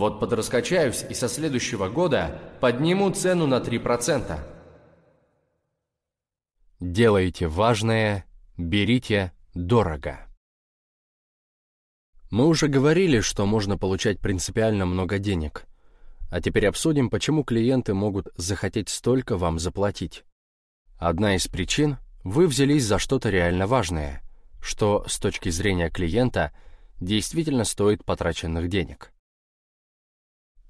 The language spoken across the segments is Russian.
Вот подраскачаюсь и со следующего года подниму цену на 3%. Делайте важное, берите дорого. Мы уже говорили, что можно получать принципиально много денег. А теперь обсудим, почему клиенты могут захотеть столько вам заплатить. Одна из причин – вы взялись за что-то реально важное, что с точки зрения клиента действительно стоит потраченных денег.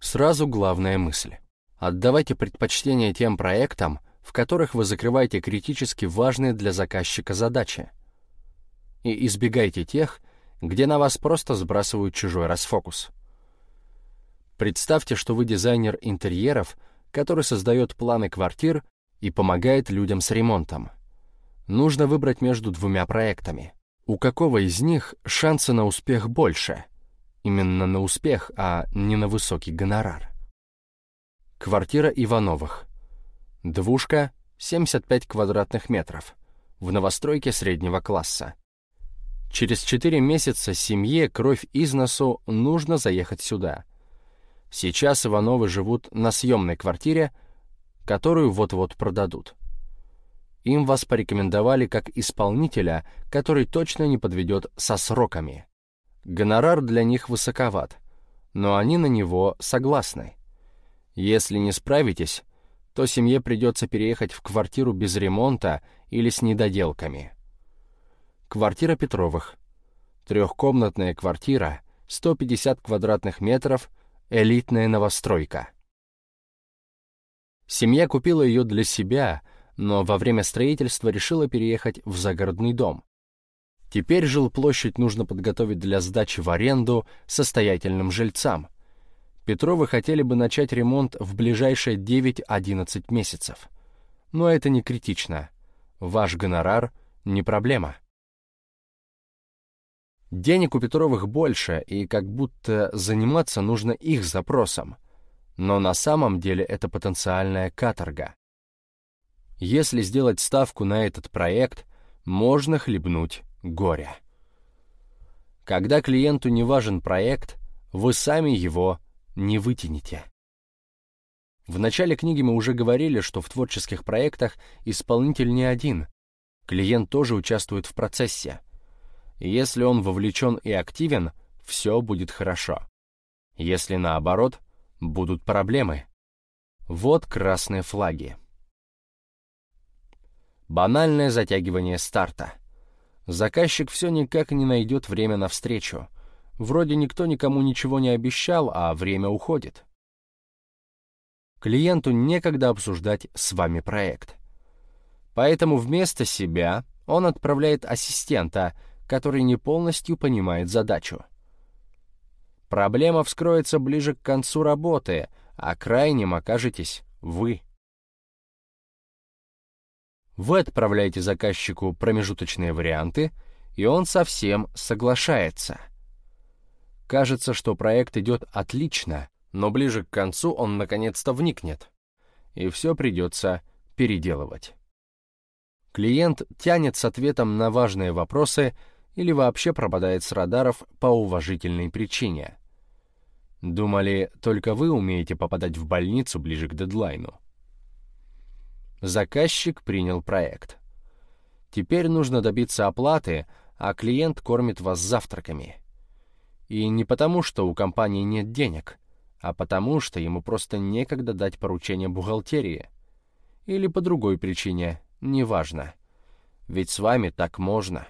Сразу главная мысль. Отдавайте предпочтение тем проектам, в которых вы закрываете критически важные для заказчика задачи. И избегайте тех, где на вас просто сбрасывают чужой расфокус. Представьте, что вы дизайнер интерьеров, который создает планы квартир и помогает людям с ремонтом. Нужно выбрать между двумя проектами. У какого из них шансы на успех больше? Именно на успех, а не на высокий гонорар. Квартира Ивановых. Двушка, 75 квадратных метров. В новостройке среднего класса. Через 4 месяца семье кровь из носу нужно заехать сюда. Сейчас Ивановы живут на съемной квартире, которую вот-вот продадут. Им вас порекомендовали как исполнителя, который точно не подведет со сроками. Гонорар для них высоковат, но они на него согласны. Если не справитесь, то семье придется переехать в квартиру без ремонта или с недоделками. Квартира Петровых. Трехкомнатная квартира, 150 квадратных метров, элитная новостройка. Семья купила ее для себя, но во время строительства решила переехать в загородный дом. Теперь жилплощадь нужно подготовить для сдачи в аренду состоятельным жильцам. Петровы хотели бы начать ремонт в ближайшие 9-11 месяцев. Но это не критично. Ваш гонорар — не проблема. Денег у Петровых больше, и как будто заниматься нужно их запросом. Но на самом деле это потенциальная каторга. Если сделать ставку на этот проект, можно хлебнуть горя. Когда клиенту не важен проект, вы сами его не вытянете. В начале книги мы уже говорили, что в творческих проектах исполнитель не один. Клиент тоже участвует в процессе. Если он вовлечен и активен, все будет хорошо. Если наоборот, будут проблемы. Вот красные флаги. Банальное затягивание старта. Заказчик все никак не найдет время на встречу. Вроде никто никому ничего не обещал, а время уходит. Клиенту некогда обсуждать с вами проект. Поэтому вместо себя он отправляет ассистента — который не полностью понимает задачу. Проблема вскроется ближе к концу работы, а крайним окажетесь вы. Вы отправляете заказчику промежуточные варианты, и он совсем соглашается. Кажется, что проект идет отлично, но ближе к концу он наконец-то вникнет, и все придется переделывать. Клиент тянет с ответом на важные вопросы или вообще пропадает с радаров по уважительной причине. Думали, только вы умеете попадать в больницу ближе к дедлайну. Заказчик принял проект. Теперь нужно добиться оплаты, а клиент кормит вас завтраками. И не потому, что у компании нет денег, а потому, что ему просто некогда дать поручение бухгалтерии. Или по другой причине, неважно. Ведь с вами так можно.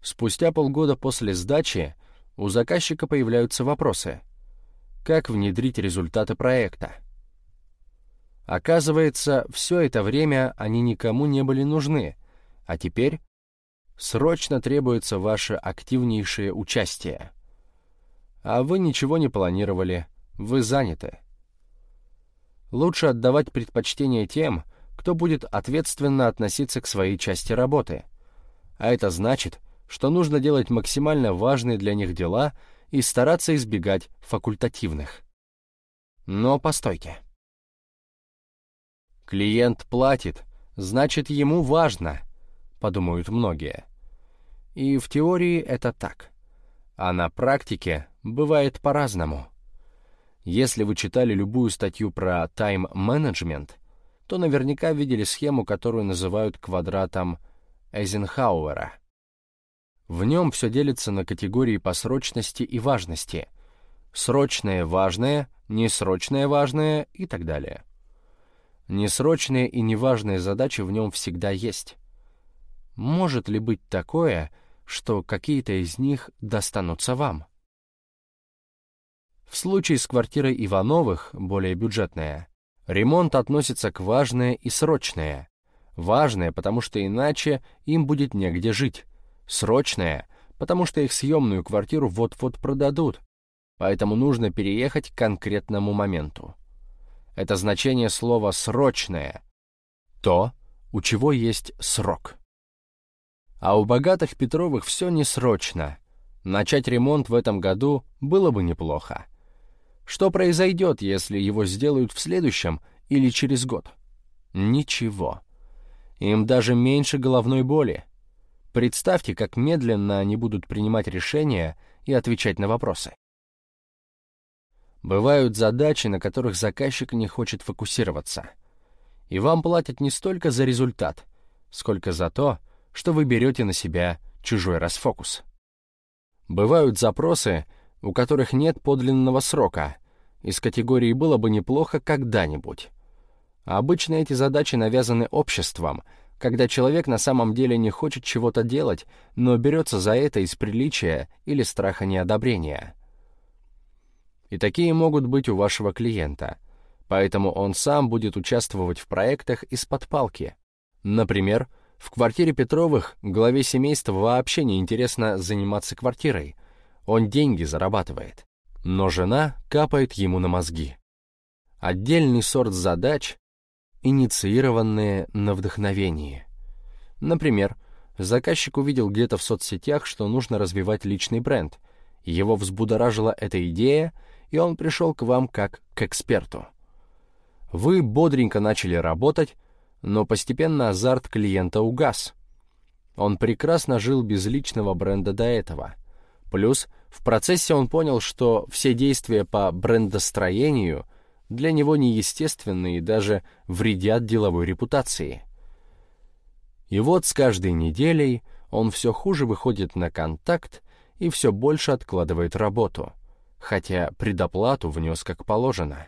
Спустя полгода после сдачи у заказчика появляются вопросы. Как внедрить результаты проекта? Оказывается, все это время они никому не были нужны, а теперь срочно требуется ваше активнейшее участие. А вы ничего не планировали, вы заняты. Лучше отдавать предпочтение тем, кто будет ответственно относиться к своей части работы. А это значит, что нужно делать максимально важные для них дела и стараться избегать факультативных. Но постойте. Клиент платит, значит, ему важно, подумают многие. И в теории это так. А на практике бывает по-разному. Если вы читали любую статью про тайм-менеджмент, то наверняка видели схему, которую называют квадратом Эйзенхауэра. В нем все делится на категории по срочности и важности. Срочное важное, несрочное важное и так далее. Несрочные и неважные задачи в нем всегда есть. Может ли быть такое, что какие-то из них достанутся вам? В случае с квартирой Ивановых, более бюджетная, ремонт относится к важное и срочное. Важное, потому что иначе им будет негде жить. Срочное, потому что их съемную квартиру вот-вот продадут. Поэтому нужно переехать к конкретному моменту. Это значение слова «срочное». То, у чего есть срок. А у богатых Петровых все не срочно. Начать ремонт в этом году было бы неплохо. Что произойдет, если его сделают в следующем или через год? Ничего. Им даже меньше головной боли. Представьте, как медленно они будут принимать решения и отвечать на вопросы. Бывают задачи, на которых заказчик не хочет фокусироваться. И вам платят не столько за результат, сколько за то, что вы берете на себя чужой расфокус. Бывают запросы, у которых нет подлинного срока, из категории «было бы неплохо когда-нибудь». А обычно эти задачи навязаны обществом, когда человек на самом деле не хочет чего-то делать, но берется за это из приличия или страха неодобрения. И такие могут быть у вашего клиента, поэтому он сам будет участвовать в проектах из-под палки. Например, в квартире Петровых главе семейства вообще не интересно заниматься квартирой, он деньги зарабатывает но жена капает ему на мозги. Отдельный сорт задач, инициированные на вдохновении. Например, заказчик увидел где-то в соцсетях, что нужно развивать личный бренд. Его взбудоражила эта идея, и он пришел к вам как к эксперту. Вы бодренько начали работать, но постепенно азарт клиента угас. Он прекрасно жил без личного бренда до этого — Плюс в процессе он понял, что все действия по брендостроению для него неестественны и даже вредят деловой репутации. И вот с каждой неделей он все хуже выходит на контакт и все больше откладывает работу, хотя предоплату внес как положено.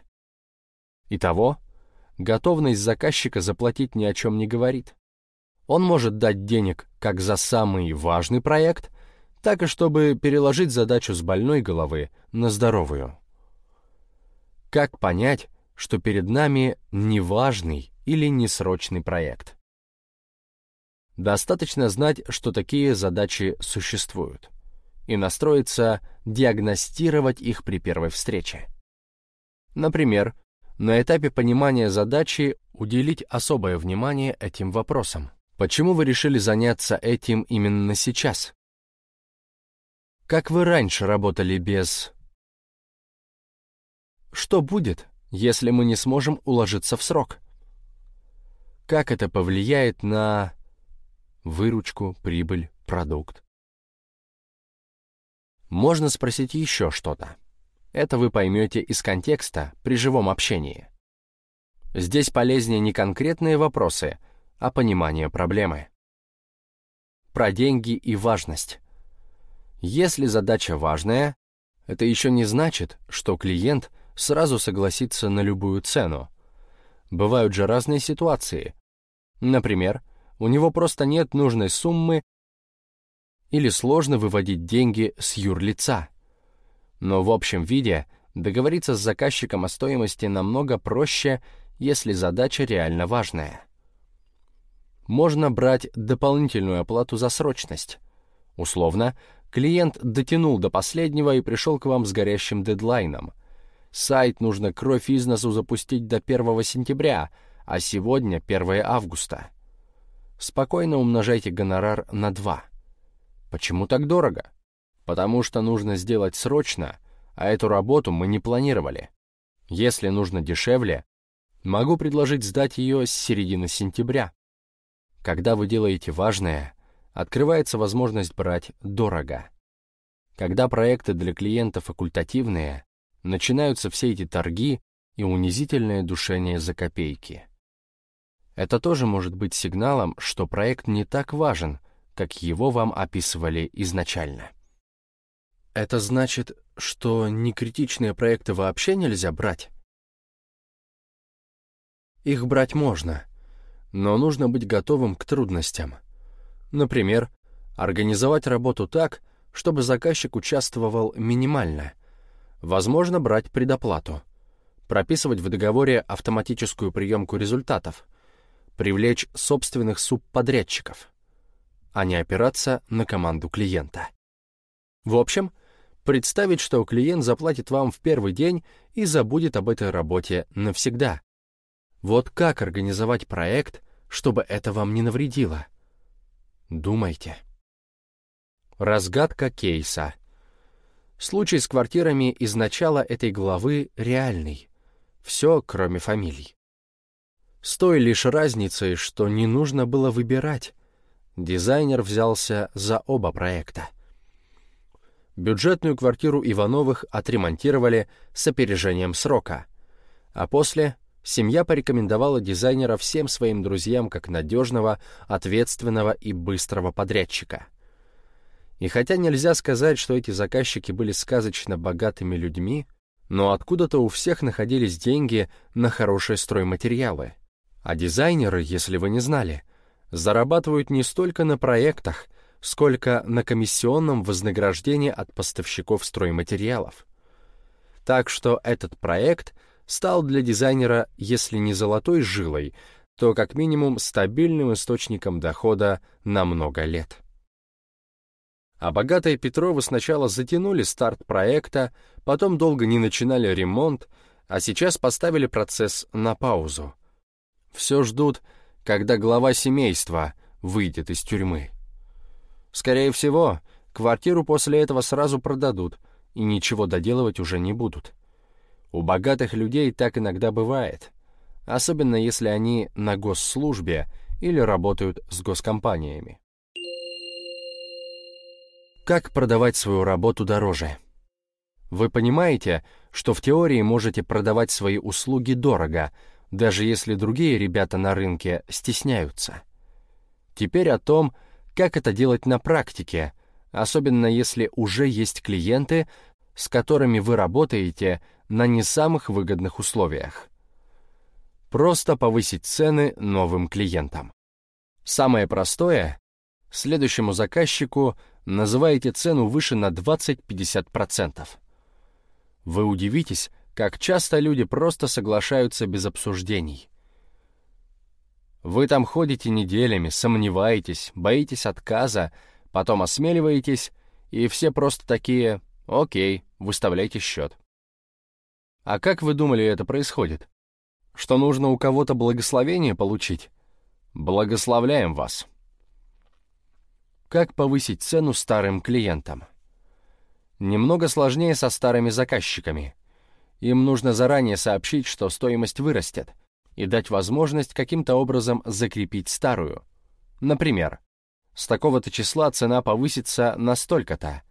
Итого, готовность заказчика заплатить ни о чем не говорит. Он может дать денег как за самый важный проект, так и чтобы переложить задачу с больной головы на здоровую. Как понять, что перед нами неважный или несрочный проект? Достаточно знать, что такие задачи существуют, и настроиться диагностировать их при первой встрече. Например, на этапе понимания задачи уделить особое внимание этим вопросам. Почему вы решили заняться этим именно сейчас? Как вы раньше работали без... Что будет, если мы не сможем уложиться в срок? Как это повлияет на выручку, прибыль, продукт? Можно спросить еще что-то. Это вы поймете из контекста при живом общении. Здесь полезнее не конкретные вопросы, а понимание проблемы. Про деньги и важность. Если задача важная, это еще не значит, что клиент сразу согласится на любую цену. Бывают же разные ситуации. Например, у него просто нет нужной суммы или сложно выводить деньги с юрлица. Но в общем виде договориться с заказчиком о стоимости намного проще, если задача реально важная. Можно брать дополнительную оплату за срочность. Условно, Клиент дотянул до последнего и пришел к вам с горящим дедлайном. Сайт нужно кровь из носу запустить до 1 сентября, а сегодня 1 августа. Спокойно умножайте гонорар на 2. Почему так дорого? Потому что нужно сделать срочно, а эту работу мы не планировали. Если нужно дешевле, могу предложить сдать ее с середины сентября. Когда вы делаете важное, открывается возможность брать дорого. Когда проекты для клиента факультативные, начинаются все эти торги и унизительное душение за копейки. Это тоже может быть сигналом, что проект не так важен, как его вам описывали изначально. Это значит, что некритичные проекты вообще нельзя брать? Их брать можно, но нужно быть готовым к трудностям. Например, организовать работу так, чтобы заказчик участвовал минимально. Возможно, брать предоплату. Прописывать в договоре автоматическую приемку результатов. Привлечь собственных субподрядчиков, а не опираться на команду клиента. В общем, представить, что клиент заплатит вам в первый день и забудет об этой работе навсегда. Вот как организовать проект, чтобы это вам не навредило? Думайте. Разгадка кейса. Случай с квартирами из начала этой главы реальный. Все, кроме фамилий. С той лишь разницей, что не нужно было выбирать. Дизайнер взялся за оба проекта. Бюджетную квартиру Ивановых отремонтировали с опережением срока, а после семья порекомендовала дизайнера всем своим друзьям как надежного, ответственного и быстрого подрядчика — и хотя нельзя сказать, что эти заказчики были сказочно богатыми людьми, но откуда-то у всех находились деньги на хорошие стройматериалы. А дизайнеры, если вы не знали, зарабатывают не столько на проектах, сколько на комиссионном вознаграждении от поставщиков стройматериалов. Так что этот проект стал для дизайнера, если не золотой жилой, то как минимум стабильным источником дохода на много лет. А богатые Петровы сначала затянули старт проекта, потом долго не начинали ремонт, а сейчас поставили процесс на паузу. Все ждут, когда глава семейства выйдет из тюрьмы. Скорее всего, квартиру после этого сразу продадут и ничего доделывать уже не будут. У богатых людей так иногда бывает, особенно если они на госслужбе или работают с госкомпаниями. Как продавать свою работу дороже? Вы понимаете, что в теории можете продавать свои услуги дорого, даже если другие ребята на рынке стесняются. Теперь о том, как это делать на практике, особенно если уже есть клиенты, с которыми вы работаете на не самых выгодных условиях. Просто повысить цены новым клиентам. Самое простое — следующему заказчику называете цену выше на 20-50%. Вы удивитесь, как часто люди просто соглашаются без обсуждений. Вы там ходите неделями, сомневаетесь, боитесь отказа, потом осмеливаетесь, и все просто такие «Окей, выставляйте счет». А как вы думали, это происходит? Что нужно у кого-то благословение получить? Благословляем вас. Как повысить цену старым клиентам? Немного сложнее со старыми заказчиками. Им нужно заранее сообщить, что стоимость вырастет, и дать возможность каким-то образом закрепить старую. Например, с такого-то числа цена повысится на столько-то.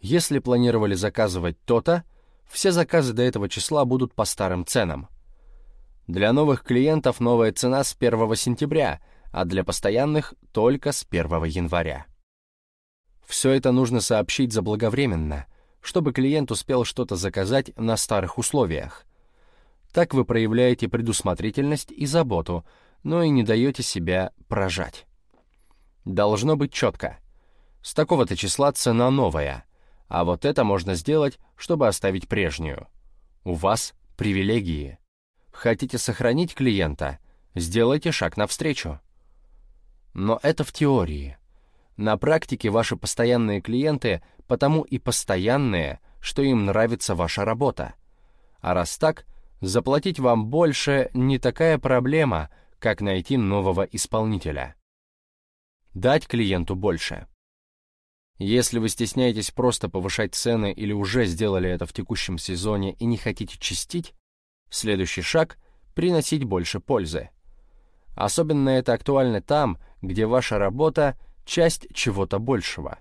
Если планировали заказывать то-то, все заказы до этого числа будут по старым ценам. Для новых клиентов новая цена с 1 сентября, а для постоянных только с 1 января. Все это нужно сообщить заблаговременно, чтобы клиент успел что-то заказать на старых условиях. Так вы проявляете предусмотрительность и заботу, но и не даете себя прожать. Должно быть четко. С такого-то числа цена новая, а вот это можно сделать, чтобы оставить прежнюю. У вас привилегии. Хотите сохранить клиента? Сделайте шаг навстречу. Но это в теории. На практике ваши постоянные клиенты потому и постоянные, что им нравится ваша работа. А раз так, заплатить вам больше не такая проблема, как найти нового исполнителя. Дать клиенту больше. Если вы стесняетесь просто повышать цены или уже сделали это в текущем сезоне и не хотите чистить, следующий шаг — приносить больше пользы. Особенно это актуально там, где ваша работа часть чего-то большего.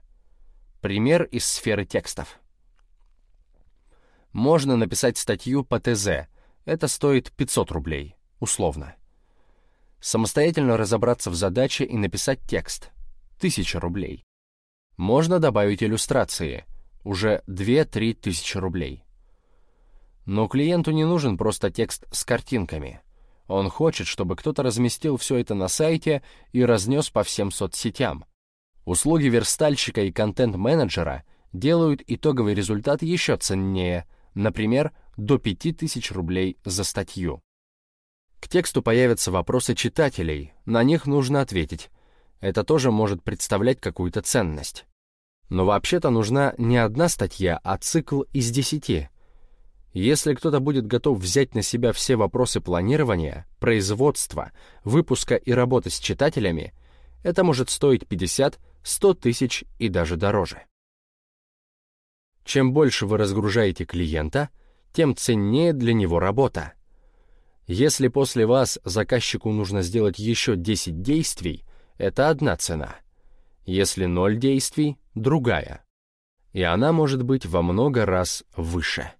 Пример из сферы текстов. Можно написать статью по ТЗ. Это стоит 500 рублей, условно. Самостоятельно разобраться в задаче и написать текст. 1000 рублей. Можно добавить иллюстрации. Уже 2-3 тысячи рублей. Но клиенту не нужен просто текст с картинками. Он хочет, чтобы кто-то разместил все это на сайте и разнес по всем соцсетям. Услуги верстальщика и контент-менеджера делают итоговый результат еще ценнее, например, до 5000 рублей за статью. К тексту появятся вопросы читателей, на них нужно ответить. Это тоже может представлять какую-то ценность. Но вообще-то нужна не одна статья, а цикл из десяти. Если кто-то будет готов взять на себя все вопросы планирования, производства, выпуска и работы с читателями, это может стоить 50 100 тысяч и даже дороже. Чем больше вы разгружаете клиента, тем ценнее для него работа. Если после вас заказчику нужно сделать еще 10 действий, это одна цена. Если 0 действий — другая. И она может быть во много раз выше.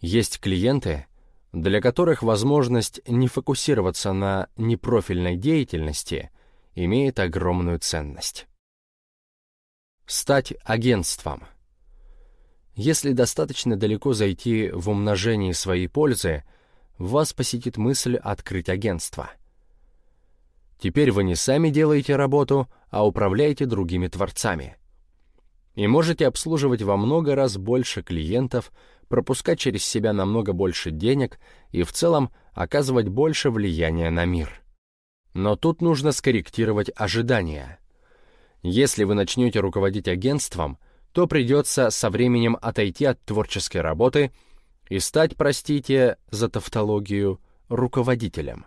Есть клиенты, для которых возможность не фокусироваться на непрофильной деятельности имеет огромную ценность. Стать агентством. Если достаточно далеко зайти в умножении своей пользы, вас посетит мысль открыть агентство. Теперь вы не сами делаете работу, а управляете другими творцами. И можете обслуживать во много раз больше клиентов, пропускать через себя намного больше денег и в целом оказывать больше влияния на мир. Но тут нужно скорректировать ожидания – если вы начнете руководить агентством, то придется со временем отойти от творческой работы и стать, простите за тавтологию, руководителем.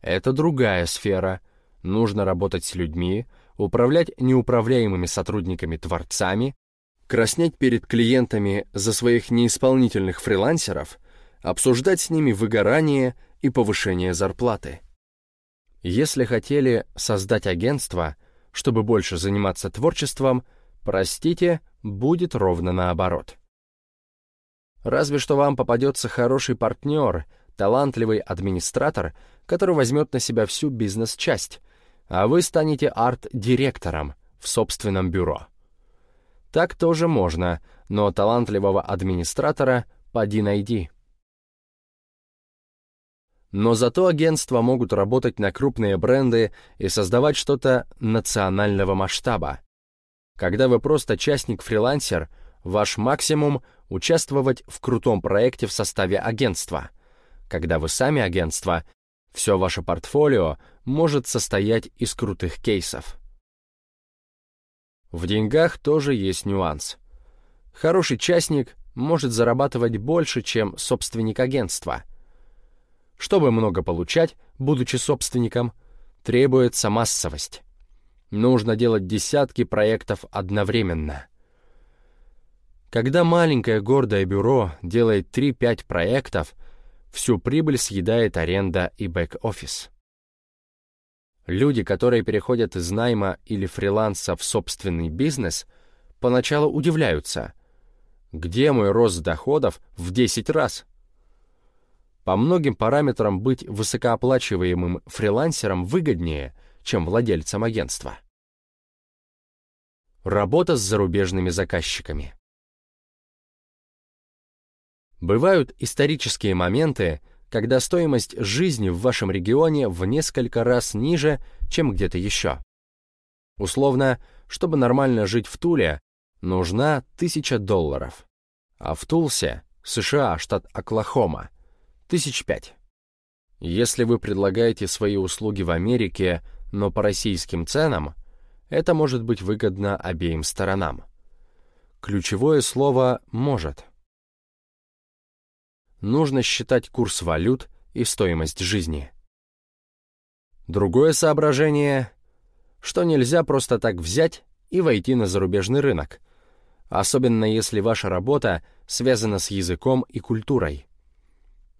Это другая сфера. Нужно работать с людьми, управлять неуправляемыми сотрудниками-творцами, краснеть перед клиентами за своих неисполнительных фрилансеров, обсуждать с ними выгорание и повышение зарплаты. Если хотели создать агентство – чтобы больше заниматься творчеством, простите, будет ровно наоборот. Разве что вам попадется хороший партнер, талантливый администратор, который возьмет на себя всю бизнес-часть, а вы станете арт-директором в собственном бюро. Так тоже можно, но талантливого администратора поди найди. Но зато агентства могут работать на крупные бренды и создавать что-то национального масштаба. Когда вы просто частник-фрилансер, ваш максимум — участвовать в крутом проекте в составе агентства. Когда вы сами агентство, все ваше портфолио может состоять из крутых кейсов. В деньгах тоже есть нюанс. Хороший частник может зарабатывать больше, чем собственник агентства — чтобы много получать, будучи собственником, требуется массовость. Нужно делать десятки проектов одновременно. Когда маленькое гордое бюро делает 3-5 проектов, всю прибыль съедает аренда и бэк-офис. Люди, которые переходят из найма или фриланса в собственный бизнес, поначалу удивляются. Где мой рост доходов в 10 раз? По многим параметрам быть высокооплачиваемым фрилансером выгоднее, чем владельцем агентства. Работа с зарубежными заказчиками. Бывают исторические моменты, когда стоимость жизни в вашем регионе в несколько раз ниже, чем где-то еще. Условно, чтобы нормально жить в Туле, нужна тысяча долларов. А в Тулсе, США, штат Оклахома, Тысяч пять. Если вы предлагаете свои услуги в Америке, но по российским ценам, это может быть выгодно обеим сторонам. Ключевое слово «может». Нужно считать курс валют и стоимость жизни. Другое соображение, что нельзя просто так взять и войти на зарубежный рынок, особенно если ваша работа связана с языком и культурой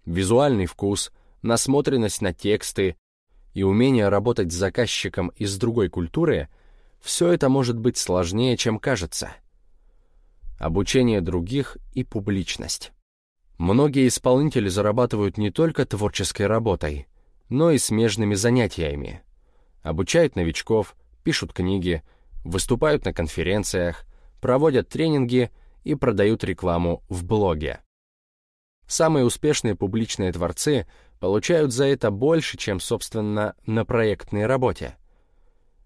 визуальный вкус, насмотренность на тексты и умение работать с заказчиком из другой культуры — все это может быть сложнее, чем кажется. Обучение других и публичность. Многие исполнители зарабатывают не только творческой работой, но и смежными занятиями. Обучают новичков, пишут книги, выступают на конференциях, проводят тренинги и продают рекламу в блоге. Самые успешные публичные творцы получают за это больше, чем, собственно, на проектной работе.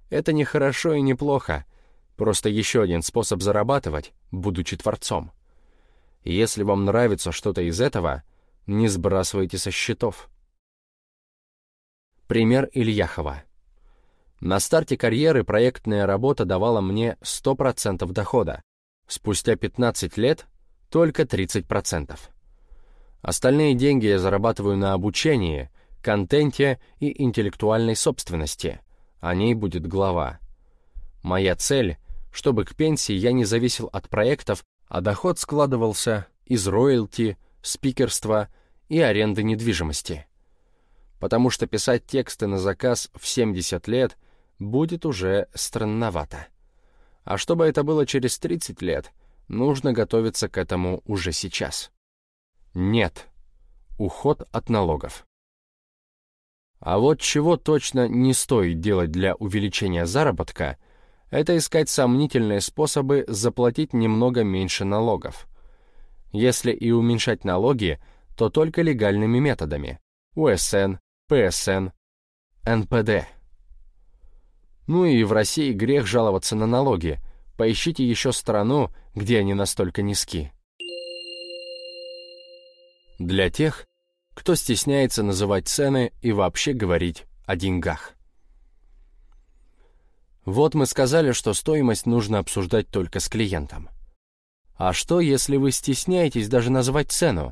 Это не хорошо и не плохо, просто еще один способ зарабатывать, будучи творцом. Если вам нравится что-то из этого, не сбрасывайте со счетов. Пример Ильяхова. На старте карьеры проектная работа давала мне 100% дохода. Спустя 15 лет — только 30%. Остальные деньги я зарабатываю на обучении, контенте и интеллектуальной собственности. О ней будет глава. Моя цель — чтобы к пенсии я не зависел от проектов, а доход складывался из роялти, спикерства и аренды недвижимости. Потому что писать тексты на заказ в 70 лет будет уже странновато. А чтобы это было через 30 лет, нужно готовиться к этому уже сейчас. Нет. Уход от налогов. А вот чего точно не стоит делать для увеличения заработка, это искать сомнительные способы заплатить немного меньше налогов. Если и уменьшать налоги, то только легальными методами. УСН, ПСН, НПД. Ну и в России грех жаловаться на налоги. Поищите еще страну, где они настолько низки. Для тех, кто стесняется называть цены и вообще говорить о деньгах. Вот мы сказали, что стоимость нужно обсуждать только с клиентом. А что, если вы стесняетесь даже назвать цену?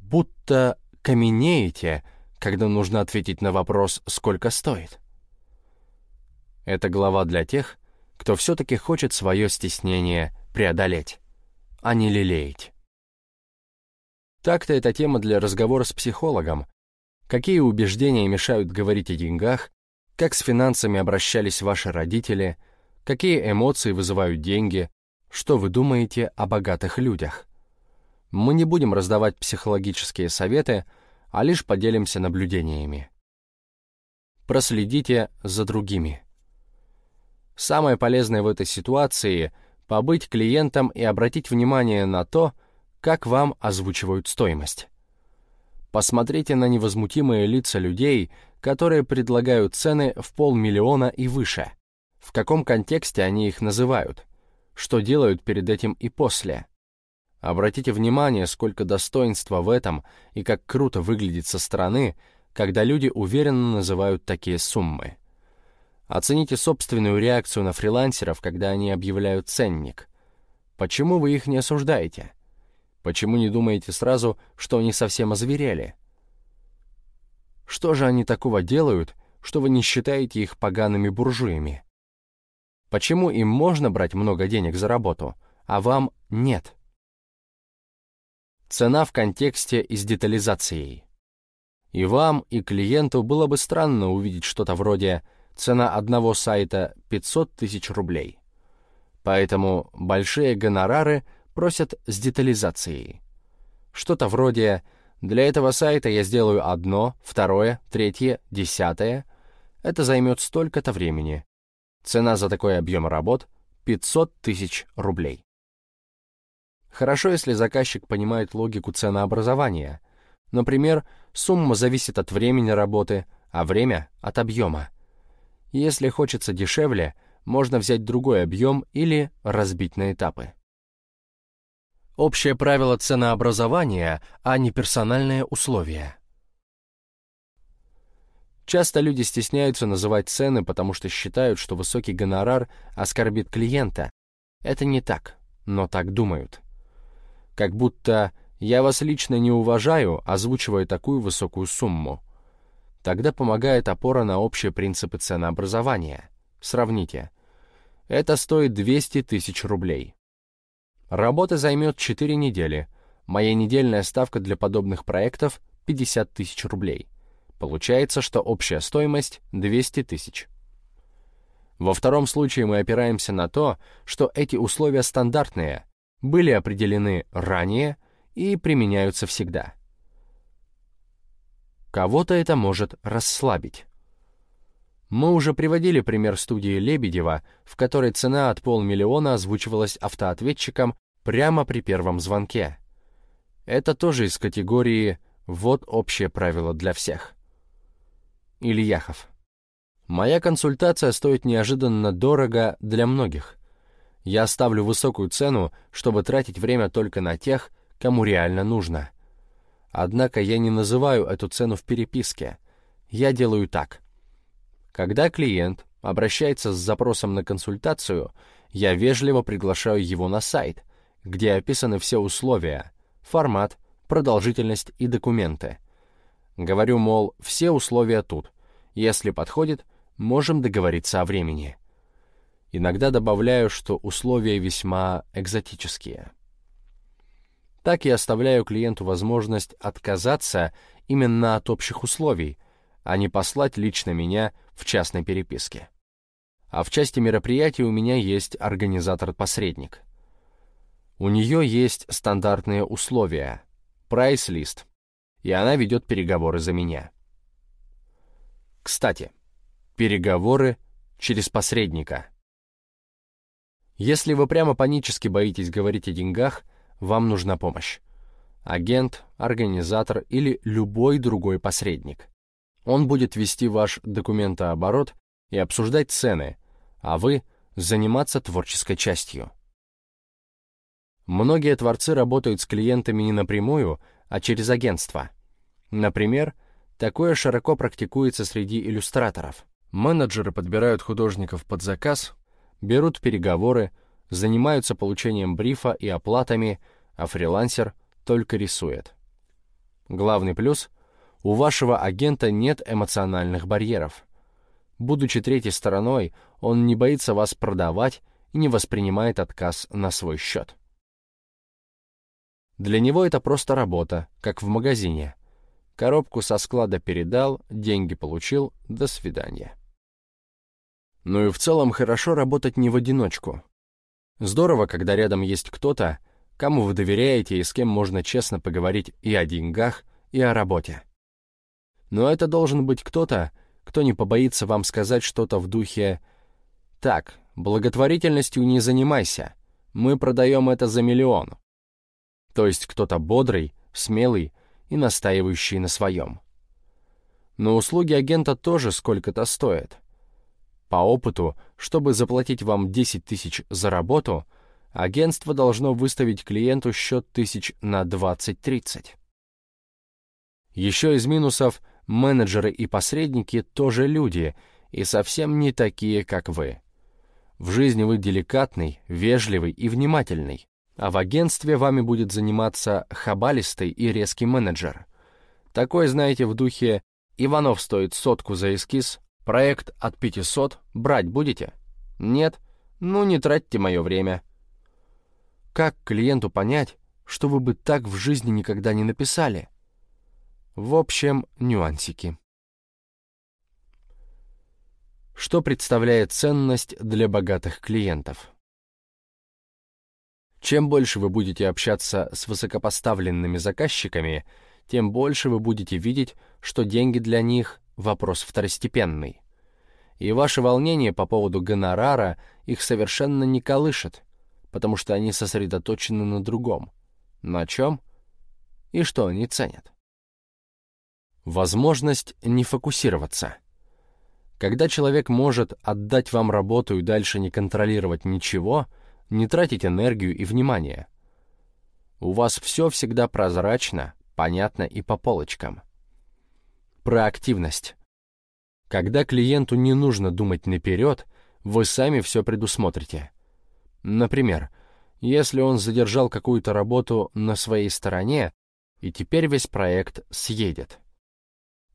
Будто каменеете, когда нужно ответить на вопрос «сколько стоит?». Это глава для тех, кто все-таки хочет свое стеснение преодолеть, а не лелеять. Так-то эта тема для разговора с психологом. Какие убеждения мешают говорить о деньгах, как с финансами обращались ваши родители, какие эмоции вызывают деньги, что вы думаете о богатых людях. Мы не будем раздавать психологические советы, а лишь поделимся наблюдениями. Проследите за другими. Самое полезное в этой ситуации — побыть клиентом и обратить внимание на то, как вам озвучивают стоимость. Посмотрите на невозмутимые лица людей, которые предлагают цены в полмиллиона и выше. В каком контексте они их называют? Что делают перед этим и после? Обратите внимание, сколько достоинства в этом и как круто выглядит со стороны, когда люди уверенно называют такие суммы. Оцените собственную реакцию на фрилансеров, когда они объявляют ценник. Почему вы их не осуждаете? Почему не думаете сразу, что они совсем озверели? Что же они такого делают, что вы не считаете их погаными буржуями? Почему им можно брать много денег за работу, а вам нет? Цена в контексте и с детализацией. И вам, и клиенту было бы странно увидеть что-то вроде «цена одного сайта 500 тысяч рублей». Поэтому большие гонорары – просят с детализацией. Что-то вроде «Для этого сайта я сделаю одно, второе, третье, десятое. Это займет столько-то времени. Цена за такой объем работ — 500 тысяч рублей». Хорошо, если заказчик понимает логику ценообразования. Например, сумма зависит от времени работы, а время — от объема. Если хочется дешевле, можно взять другой объем или разбить на этапы. Общее правило ценообразования, а не персональные условия. Часто люди стесняются называть цены, потому что считают, что высокий гонорар оскорбит клиента. Это не так, но так думают. Как будто «я вас лично не уважаю», озвучивая такую высокую сумму. Тогда помогает опора на общие принципы ценообразования. Сравните. Это стоит 200 тысяч рублей. Работа займет 4 недели. Моя недельная ставка для подобных проектов — 50 тысяч рублей. Получается, что общая стоимость — 200 тысяч. Во втором случае мы опираемся на то, что эти условия стандартные, были определены ранее и применяются всегда. Кого-то это может расслабить. Мы уже приводили пример студии Лебедева, в которой цена от полмиллиона озвучивалась автоответчиком прямо при первом звонке. Это тоже из категории «вот общее правило для всех». Ильяхов. Моя консультация стоит неожиданно дорого для многих. Я ставлю высокую цену, чтобы тратить время только на тех, кому реально нужно. Однако я не называю эту цену в переписке. Я делаю так. Когда клиент обращается с запросом на консультацию, я вежливо приглашаю его на сайт, где описаны все условия, формат, продолжительность и документы. Говорю, мол, все условия тут. Если подходит, можем договориться о времени. Иногда добавляю, что условия весьма экзотические. Так я оставляю клиенту возможность отказаться именно от общих условий, а не послать лично меня в частной переписке. А в части мероприятия у меня есть организатор-посредник. У нее есть стандартные условия, прайс-лист, и она ведет переговоры за меня. Кстати, переговоры через посредника. Если вы прямо панически боитесь говорить о деньгах, вам нужна помощь. Агент, организатор или любой другой посредник. Он будет вести ваш документооборот и обсуждать цены, а вы — заниматься творческой частью. Многие творцы работают с клиентами не напрямую, а через агентство. Например, такое широко практикуется среди иллюстраторов. Менеджеры подбирают художников под заказ, берут переговоры, занимаются получением брифа и оплатами, а фрилансер только рисует. Главный плюс — у вашего агента нет эмоциональных барьеров. Будучи третьей стороной, он не боится вас продавать и не воспринимает отказ на свой счет. Для него это просто работа, как в магазине. Коробку со склада передал, деньги получил, до свидания. Ну и в целом хорошо работать не в одиночку. Здорово, когда рядом есть кто-то, кому вы доверяете и с кем можно честно поговорить и о деньгах, и о работе. Но это должен быть кто-то, кто не побоится вам сказать что-то в духе «Так, благотворительностью не занимайся, мы продаем это за миллион». То есть кто-то бодрый, смелый и настаивающий на своем. Но услуги агента тоже сколько-то стоят. По опыту, чтобы заплатить вам 10 тысяч за работу, агентство должно выставить клиенту счет тысяч на 20-30. Еще из минусов менеджеры и посредники тоже люди и совсем не такие, как вы. В жизни вы деликатный, вежливый и внимательный, а в агентстве вами будет заниматься хабалистый и резкий менеджер. Такой, знаете, в духе «Иванов стоит сотку за эскиз, Проект от 500 брать будете? Нет? Ну, не тратьте мое время. Как клиенту понять, что вы бы так в жизни никогда не написали? В общем, нюансики. Что представляет ценность для богатых клиентов? Чем больше вы будете общаться с высокопоставленными заказчиками, тем больше вы будете видеть, что деньги для них вопрос второстепенный. И ваше волнение по поводу гонорара их совершенно не колышет, потому что они сосредоточены на другом. На чем? И что они ценят? Возможность не фокусироваться. Когда человек может отдать вам работу и дальше не контролировать ничего, не тратить энергию и внимание. У вас все всегда прозрачно, понятно и по полочкам. Проактивность. Когда клиенту не нужно думать наперед, вы сами все предусмотрите. Например, если он задержал какую-то работу на своей стороне, и теперь весь проект съедет.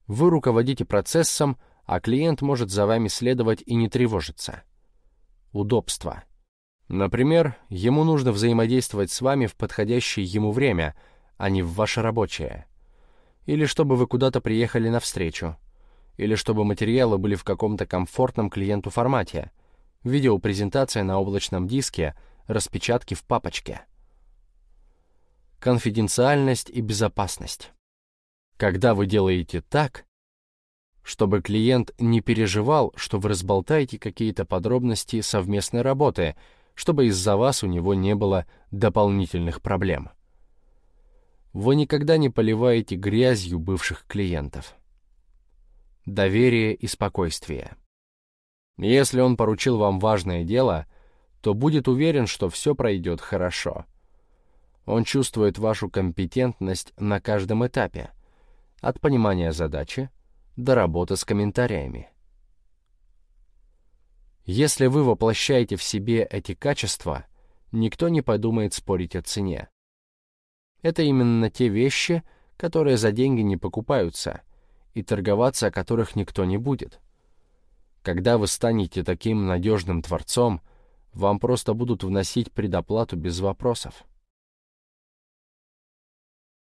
Вы руководите процессом, а клиент может за вами следовать и не тревожиться. Удобство. Например, ему нужно взаимодействовать с вами в подходящее ему время, а не в ваше рабочее или чтобы вы куда-то приехали навстречу, или чтобы материалы были в каком-то комфортном клиенту формате, видеопрезентация на облачном диске, распечатки в папочке. конфиденциальность и безопасность. Когда вы делаете так, чтобы клиент не переживал, что вы разболтаете какие-то подробности совместной работы, чтобы из-за вас у него не было дополнительных проблем. Вы никогда не поливаете грязью бывших клиентов. Доверие и спокойствие. Если он поручил вам важное дело, то будет уверен, что все пройдет хорошо. Он чувствует вашу компетентность на каждом этапе, от понимания задачи до работы с комментариями. Если вы воплощаете в себе эти качества, никто не подумает спорить о цене. Это именно те вещи, которые за деньги не покупаются, и торговаться о которых никто не будет. Когда вы станете таким надежным творцом, вам просто будут вносить предоплату без вопросов.